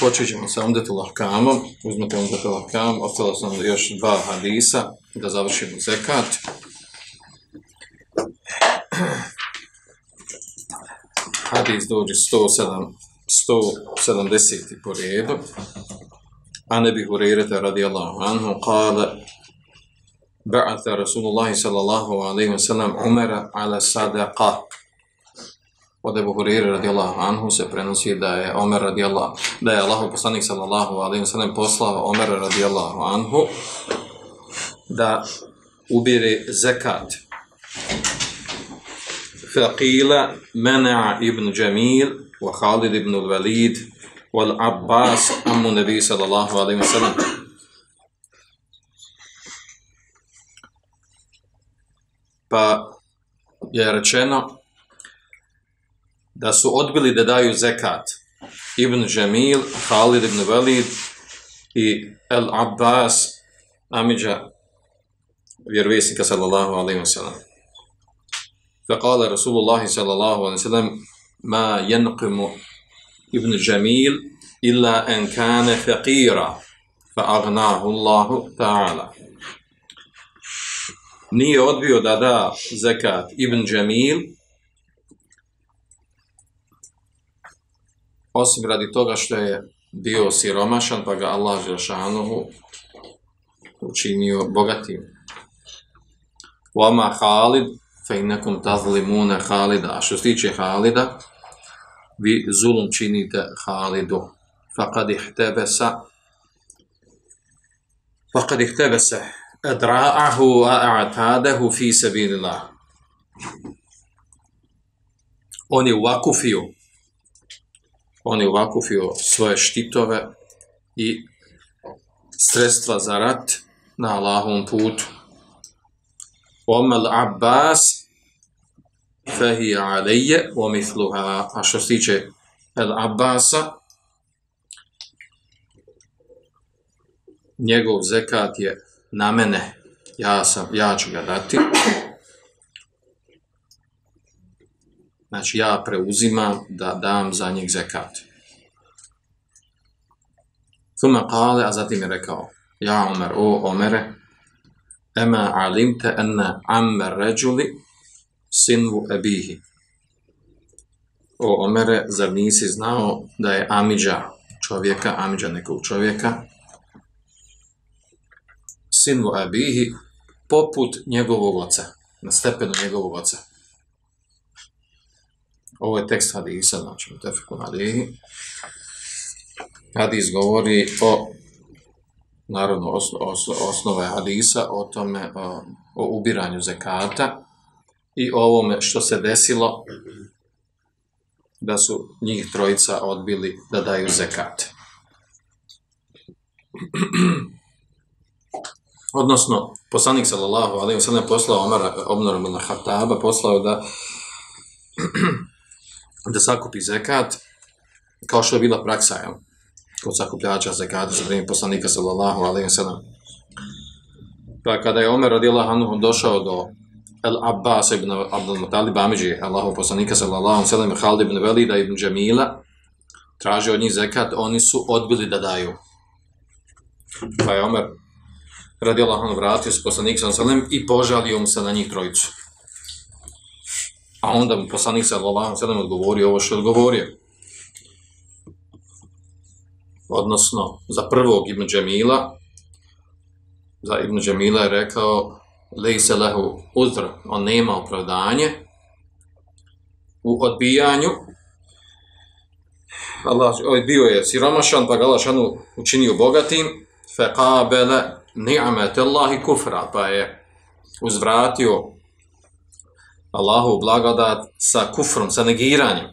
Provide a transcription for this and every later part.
Počet ćemo sa Umdetu Lahkamom, uzmete Umdetu Lahkam, ostalo sam još dva hadisa da završimo zekat. Hadis dođe 107, 170. po redu. A ne bih urirete radijallahu anhu, kale, ba'ata Rasulullahi sallallahu alaihi wa sallam umera ala sadaqa od Ebu Hurire radijallahu anhu se prenosi da je Omer radijallahu, da je Allahov poslanik sallallahu alaihi wa sallam poslao Omer radijallahu anhu da ubire zekat. Faqila mana'a ibn Jamil wa Khalid ibn al-Walid wal Abbas ammu nabi sallallahu alaihi wa sallam. Pa je rečeno da su odbili da daju zekat Ibn Jamil, Khalid ibn Walid i El Abbas, Amidža, vjerovjesnika sallallahu alaihi wa sallam. فقال رسول الله صلى الله عليه وسلم ما ينقم ابن جميل إلا أن كان فقيرا فأغناه الله تعالى nije odbio da da zekat Ibn Jamil osim radi toga što je bio siromašan, pa ga Allah Želšanuhu učinio bogatim. Vama Halid, fe innakum tazlimune Halida. A što se tiče Halida, vi zulum činite Halidu. Fakad ih tebe sa fakad ih tebe edra'ahu a a'tadehu fi sebilillah. On je uvakufio on je uvakufio svoje štitove i sredstva za rat na Allahovom putu. Omel Abbas fehi alejje omithluha, a što se tiče El Abbasa, njegov zekat je na mene, ja, sam, ja ću ga dati, Znači, ja preuzimam da dam za njih zekat. Thuma kale, a zatim je rekao, ja Omer, o Omere, ema alimte enne ammer ređuli sinvu ebihi. O Omere, zar nisi znao da je Amidža čovjeka, Amidža nekog čovjeka, sinvu ebihi, poput njegovog oca, na stepenu njegovog oca. Ovo je tekst hadisa, znači u tefeku nalihi. Hadis govori o, naravno, osno, osno, osnove hadisa, o tome, o, o ubiranju zekata i o ovome što se desilo da su njih trojica odbili da daju zekat. Odnosno, poslanik sallallahu alaihi wa sallam poslao Omar ibn bin Hataba, poslao da da sakupi zekat, kao što je bila praksa, jel? kod sakupljača zekata za vrijeme poslanika sallallahu alaihi wa sallam. Pa kada je Omer radijallahu anhu došao do El Abbas ibn Abdul Mutalib Amidži, Allahu poslanika sallallahu alaihi wa sallam, Khalid ibn Velida ibn Džemila, tražio od njih zekat, oni su odbili da daju. Pa je Omer radijallahu anhu vratio se poslanik sallallahu alaihi wa sallam i požalio mu se na njih trojicu. A onda mu poslanik sallallahu alejhi ve sellem odgovorio ovo što je odgovorio. odnosno za prvog Ibn Džemila, za Ibn Džemila je rekao lejse lehu uzr, on nema opravdanje u odbijanju. Allah, ovaj bio je siromašan, pa ga Allah šanu učinio bogatim, feqabele ni'amete Allahi kufra, pa je uzvratio Allahu blagodat sa kufrom, sa negiranjem.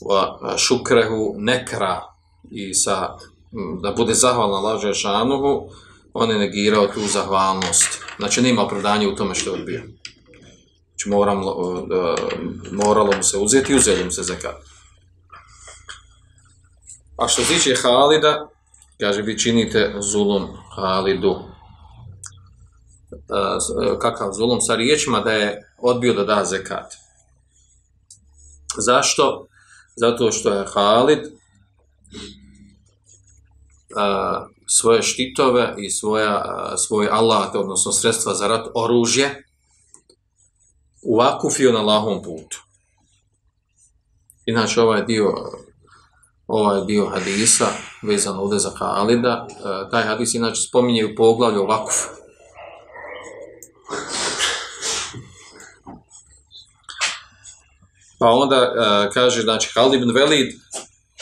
Wa šukrehu nekra i sa mm, da bude zahvalna laže šanuhu, on je negirao tu zahvalnost. Znači, nema opravdanja u tome što je odbio. Znači, moram, eh, moralo mu se uzeti i uzeli mu se zekat. A što se tiče Halida, kaže, vi činite zulum Halidu. E, e, kakav zulum? Sa riječima da je odbio da da zekat. Zašto? Zato što je Halid e, svoje štitove i svoja, svoj alat, odnosno sredstva za rat, oružje, uakufio na lahom putu. Inače, ovaj dio, ovaj dio hadisa, vezan ovdje za Halida, taj hadis inače spominje u poglavlju o vakufu. Pa onda uh, kaže, znači, Halid ibn Velid,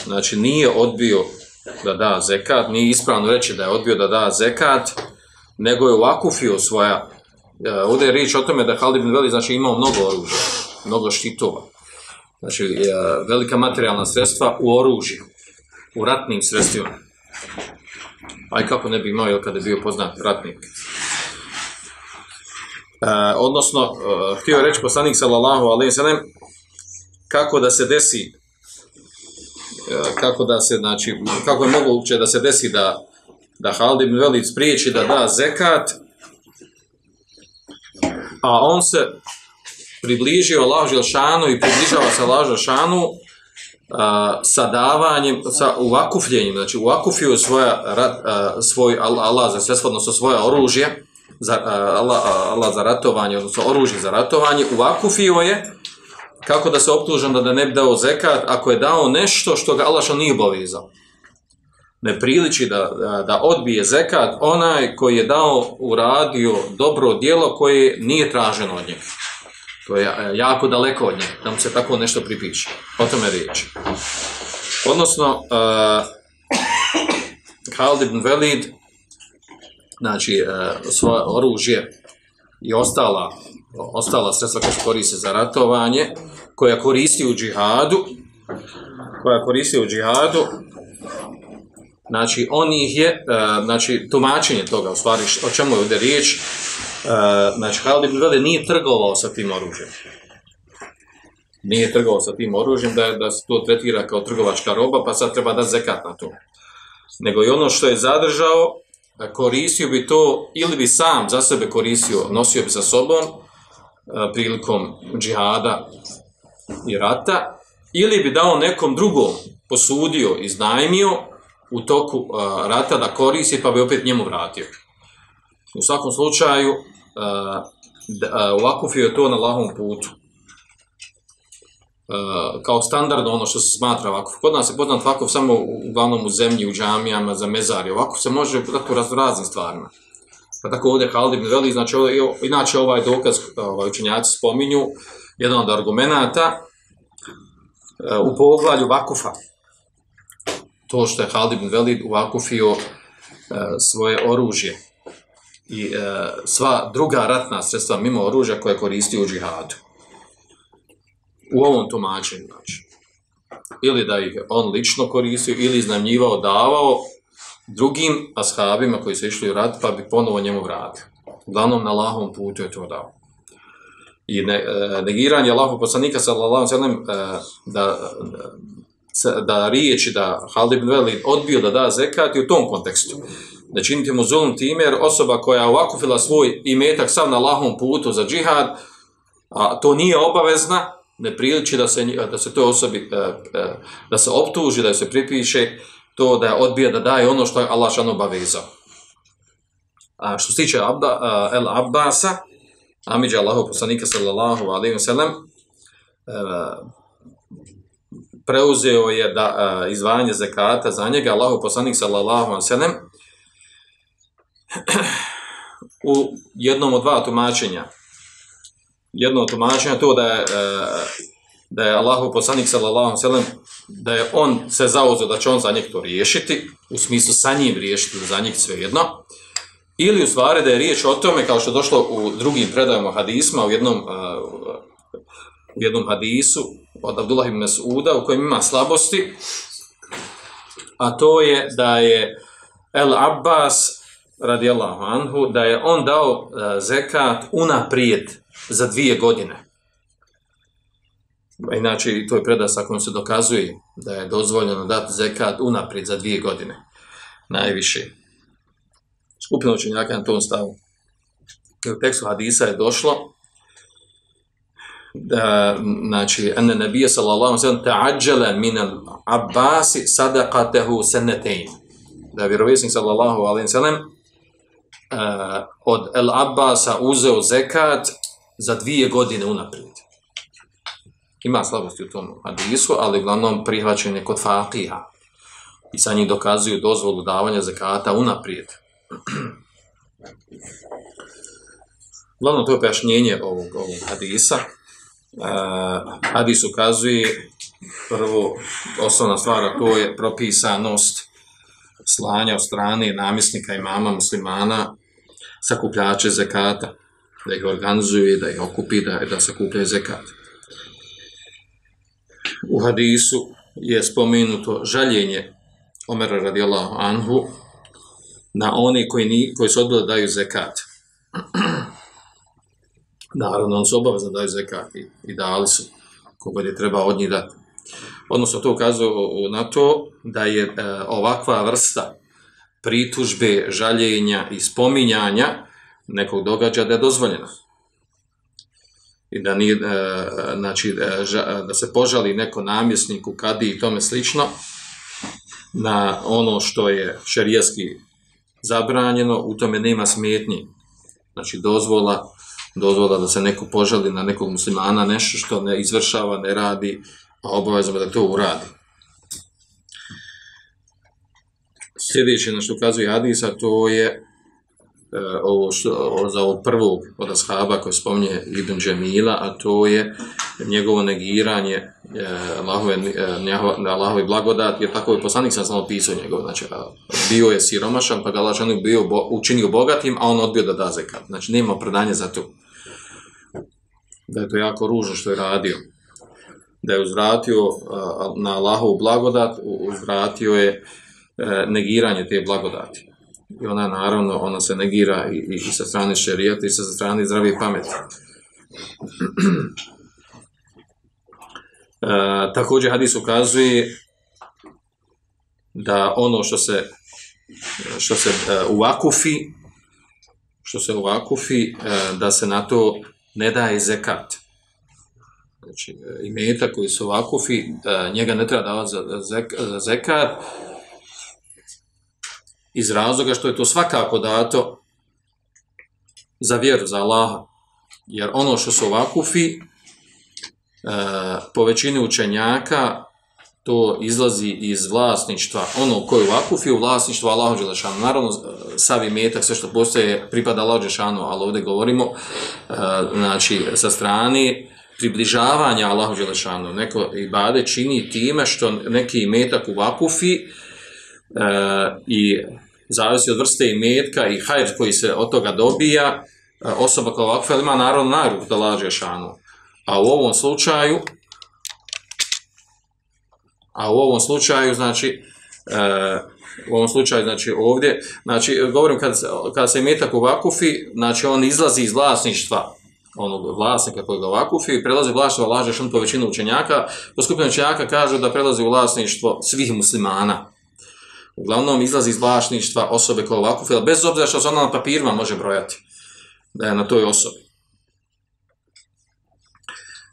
znači, nije odbio da da zekat, nije ispravno reći da je odbio da da zekat, nego je ovakufio svoja, uh, ovdje je riječ o tome da Halid ibn Velid, znači, imao mnogo oružja, mnogo štitova. Znači, uh, velika materijalna sredstva u oružju, u ratnim sredstvima. Aj kako ne bi imao, jel kada je bio poznat ratnik. E, odnosno, e, htio je reći poslanik sallallahu alaihi sallam, kako da se desi e, kako da se znači kako je moguće da se desi da da Halid ibn Velid spriječi da da zekat a on se približio Allahu Želšanu i približava se Allahu Želšanu e, sa davanjem, sa uvakufljenjem, znači uvakufio svoja, a, e, svoj Allah za sve odnosno svoje oružje, za, a, Allah, Allah za ratovanje, odnosno oružje za ratovanje, uvakufio je kako da se optužam da, da ne bi dao zekat ako je dao nešto što ga Allah nije obavezao. Ne priliči da, da, da odbije zekat onaj koji je dao, uradio dobro dijelo koje nije traženo od njega. To je e, jako daleko od njega, da mu se tako nešto pripiše. O tome riječ. Odnosno, uh, Khalid ibn Velid, znači, e, uh, svoje oružje i ostala ostala sredstva koja se koriste za ratovanje, koja koristi u džihadu, koja koristi u džihadu, znači on ih je, uh, znači tumačenje toga, u stvari, o čemu je ovdje riječ, uh, znači Halid ibn Velid nije trgovao sa tim oružjem. Nije trgovao sa tim oružjem, da, da se to tretira kao trgovačka roba, pa sad treba da zekat na to. Nego i ono što je zadržao, e, koristio bi to, ili bi sam za sebe koristio, nosio bi sa sobom, E, prilikom džihada i rata, ili bi dao nekom drugom posudio i znajmio u toku e, rata da koristi, pa bi opet njemu vratio. U svakom slučaju, e, uh, vakufio je to na lahom putu. Uh, kao standardno ono što se smatra vakuf. Kod nas je poznat vakuf samo uglavnom u zemlji, u džamijama, za mezari. Vakuf se može tako raz, raznim stvarima. Pa tako ovdje Halid ibn Veli, znači ovdje, inače ovaj dokaz ovaj, učenjaci spominju, jedan od argumenta e, u poglavlju Vakufa. To što je Halid ibn Velid uvakufio e, svoje oružje i e, sva druga ratna sredstva mimo oružja koje koristi u džihadu. U ovom tumačenju, znači. Ili da ih on lično koristio, ili iznajmljivao, davao, drugim ashabima koji su išli u rat, pa bi ponovo njemu vratio. Uglavnom na lahom putu je to dao. I ne, e, negiranje Allahog poslanika sallallahu sallam e, da, da, da riječi da Halid ibn Velid odbio da da zekat i u tom kontekstu. Da činite mu zulum time jer osoba koja je fila svoj imetak sam na lahom putu za džihad, a to nije obavezna, ne priliči da se, da se toj osobi, e, e, da se optuži, da se pripiše, to da je odbija da daje ono što je Allah šan obavezao. A što se tiče Abda, uh, El Abbasa, Amidža Allahu poslanika sallallahu alaihi wa sallam, uh, preuzeo je da e, a, izvajanje zekata za njega, Allahu poslanik sallallahu alejhi ve sellem u jednom od dva tumačenja. Jedno od tumačenja to da je, e, da je Allahu poslanik sallallahu alejhi ve sellem da je on se zauzeo da će on za njih to riješiti, u smislu sa njim riješiti za njih svejedno, ili u stvari da je riječ o tome, kao što je došlo u drugim predajama hadisma, u jednom, uh, u jednom hadisu od Abdullah ibn Mas'uda, u kojem ima slabosti, a to je da je El Abbas, radijallahu anhu, da je on dao uh, zekat unaprijed za dvije godine. Inače, to je predaj sa kojom se dokazuje da je dozvoljeno dati zekat unaprijed za dvije godine. Najviše. Skupina učenjaka na tom stavu. U tekstu hadisa je došlo da, znači, ene nebije sallallahu sallam ta'ađele min al-Abbasi sadaqatehu senetein. Da je vjerovjesnik sallallahu alaihi sallam uh, od el-Abbasa uzeo zekat za dvije godine unaprijed ima slabosti u tom hadisu, ali uglavnom prihvaćen je kod faqiha. I sa njih dokazuju dozvolu davanja zakata unaprijed. Uglavnom, to je pojašnjenje ovog, ovog hadisa. Uh, hadis ukazuje prvo, osnovna stvar, to je propisanost slanja od strane namjesnika imama muslimana sakupljače zekata, da ih organizuje, da ih okupi, da, da sakupljaju zekat u hadisu je spomenuto žaljenje Omera radijallahu anhu na oni koji, ni, koji su odbili da daju zekat. Naravno, on su obavezno da daju zekat i, i dali su kogod je treba od njih dati. Odnosno, to ukazuje na to da je e, ovakva vrsta pritužbe, žaljenja i spominjanja nekog događaja da je dozvoljena i da nije, e, znači, e, da se požali neko namjesniku, kadi i tome slično, na ono što je šerijaski zabranjeno, u tome nema smetnji. Znači, dozvola, dozvola da se neko požali na nekog muslimana, nešto što ne izvršava, ne radi, a obavezno da to uradi. Sljedeće na što ukazuje Hadisa, to je E, ovo što, za ovog prvog od ashaba koje spominje Ibn Džemila, a to je njegovo negiranje e, Allahove, e, Allahove blagodat, jer tako je poslanik sam samo pisao njegov, znači bio je siromašan, pa ga Allah bio bo, učinio bogatim, a on odbio da da zekat. Znači nema predanje za to. Da je to jako ružno što je radio. Da je uzvratio a, na Allahovu blagodat, uzvratio je e, negiranje te blagodati i ona naravno ona se negira i, i, i sa strane šerijata i sa strane zdrave pameti. e, također hadis ukazuje da ono što se što se e, uvakufi što se uvakufi e, da se na to ne daje zekat. Znači, e, imeta koji su uvakufi, e, njega ne treba davati za, za zekat, iz razloga što je to svakako dato za vjeru, za Allaha. Jer ono što su vakufi, e, po većini učenjaka, to izlazi iz vlasništva, ono koje je vakufi u vlasništvu Allahu Đelešanu. Naravno, e, savi metak, sve što postoje, pripada Allahu Đelešanu, ali ovdje govorimo, e, znači, sa strane približavanja Allahu Đelešanu. Neko ibade čini time što neki metak u vakufi, Uh, Eh, i zavisi od vrste imetka i hajr koji se od toga dobija, e, osoba kao vakfa ima naravno najruku da laže šanu. A u ovom slučaju, a u ovom slučaju, znači, e, u ovom slučaju, znači ovdje, znači, govorim kad, kad se imetak u vakufi, znači on izlazi iz vlasništva onog vlasnika koji ga vakufi i prelazi u vlasništvo laže šan po većinu učenjaka. Po skupinu učenjaka kažu da prelazi u vlasništvo svih muslimana uglavnom izlazi iz vlasništva osobe koja ovako bez obzira što se ona na papirima može brojati da je na toj osobi.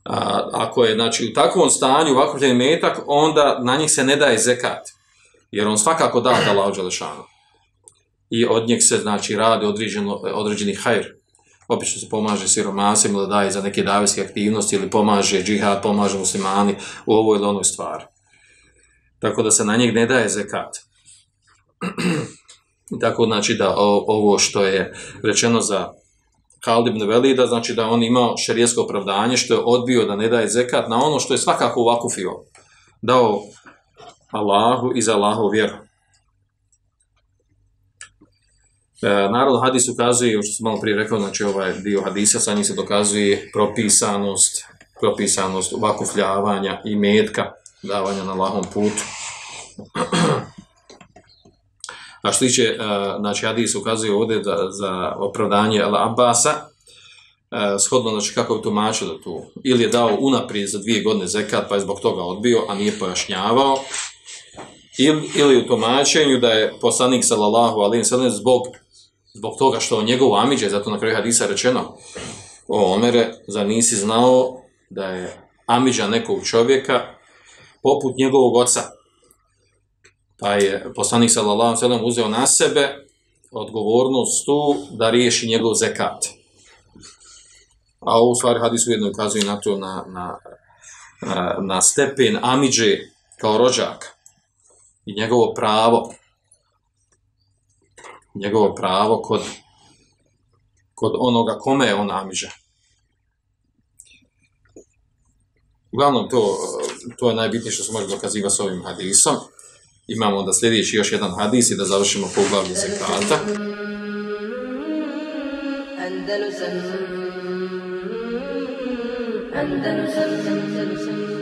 A, ako je znači, u takvom stanju ovako metak, onda na njih se ne daje zekat, jer on svakako da da laođe lešanu. I od njeg se znači radi određeno, određeni hajr. Obično se pomaže siromasima da daje za neke davijske aktivnosti ili pomaže džihad, pomaže muslimani u ovoj ili onoj stvari. tako da se na njeg ne daje zekat. tako znači da o, ovo što je rečeno za Khalid ibn Velida, znači da on imao šerijesko opravdanje što je odbio da ne daje zekat na ono što je svakako uvakufio. Dao Allahu i za Allahu vjeru. E, narod hadis ukazuje, ono što sam malo prije rekao, znači ovaj dio hadisa, sa njim se dokazuje propisanost, propisanost vakufljavanja i metka, davanja na lahom putu. A što tiče, e, znači, hadis ukazuje ovdje za, za opravdanje Al Abasa, uh, e, shodno, znači, kako bi tumačio da tu, ili je dao unaprijed za dvije godine zekat, pa je zbog toga odbio, a nije pojašnjavao, ili, ili u tumačenju da je poslanik sallallahu alaihi sallam zbog, zbog toga što on njegov amidža, zato na kraju hadisa rečeno, o Omere, za nisi znao da je amiđa nekog čovjeka poput njegovog oca, pa je poslanik sallallahu alejhi ve sellem uzeo na sebe odgovornost tu da riješi njegov zekat. A ovo stvari hadis ujedno ukazuje na to na, na, na stepen Amidže kao rođak i njegovo pravo njegovo pravo kod kod onoga kome je on Amidža. Uglavnom, to, to je najbitnije što se može dokazivati s ovim hadisom imamo onda sljedeći još jedan hadis i da završimo poglavlje zekata. Andalusam. Andalusam. Andalusam.